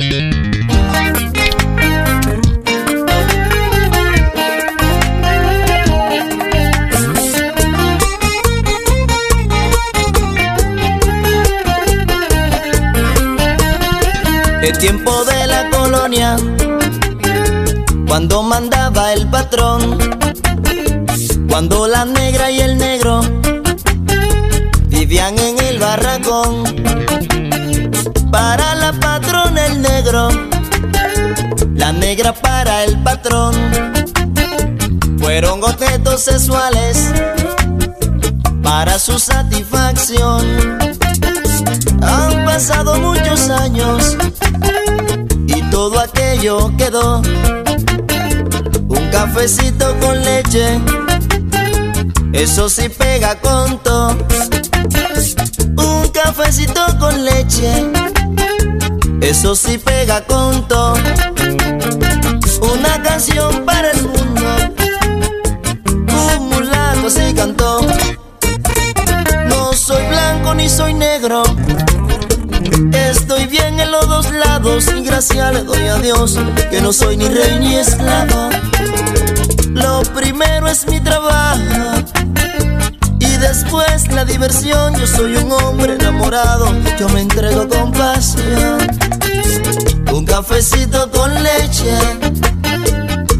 El tiempo de la colonia, cuando mandaba el patrón, cuando la negra y el negro vivían en el barracón. Para la patrona el negro, la negra para el patrón. Fueron objetos sexuales para su satisfacción. Han pasado muchos años y todo aquello quedó. Un cafecito con leche, eso sí pega con todo. Un cafecito con leche, eso sí pega con todo. Una canción para el mundo, un mulato cantó. No soy blanco ni soy negro. Estoy bien en los dos lados y gracias le doy a Dios que no soy ni rey ni esclavo. Lo primero es mi trabajo la diversión. Yo soy un hombre enamorado, yo me entrego con pasión. Un cafecito con leche,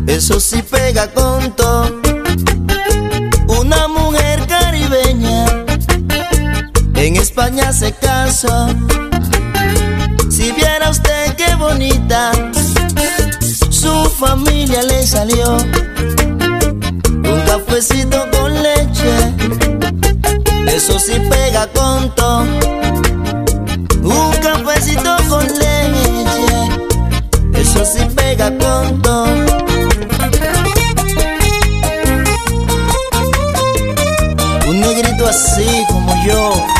eso sí pega con todo. Una mujer caribeña en España se casó. Si viera usted qué bonita, su familia le salió. Un cafecito con Un negrito así como yo.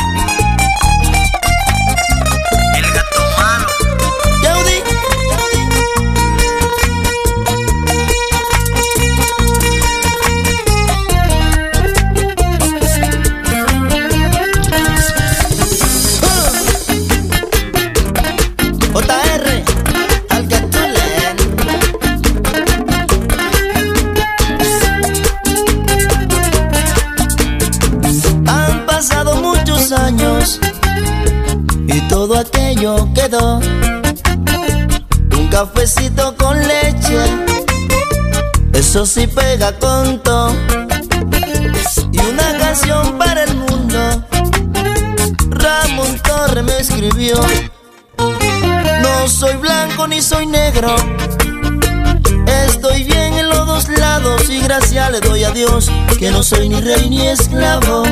Aquello quedó. Un cafecito con leche, eso sí pega con todo. Y una canción para el mundo, Ramón Torre me escribió. No soy blanco ni soy negro, estoy bien en los dos lados y gracias le doy a Dios que no soy ni rey ni esclavo.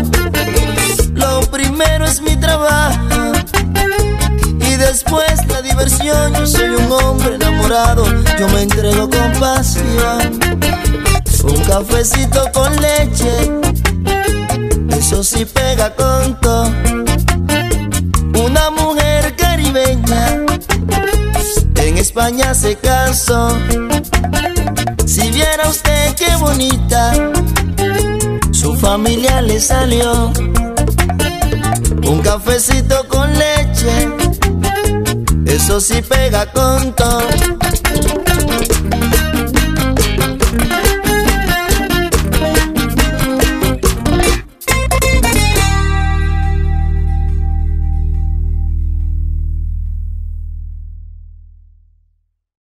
Después la diversión. Yo soy un hombre enamorado, yo me entrego con pasión. Un cafecito con leche, eso sí pega con. Una mujer caribeña en España se casó. Si viera usted qué bonita, su familia le salió. Un cafecito con eso sí pega con todo.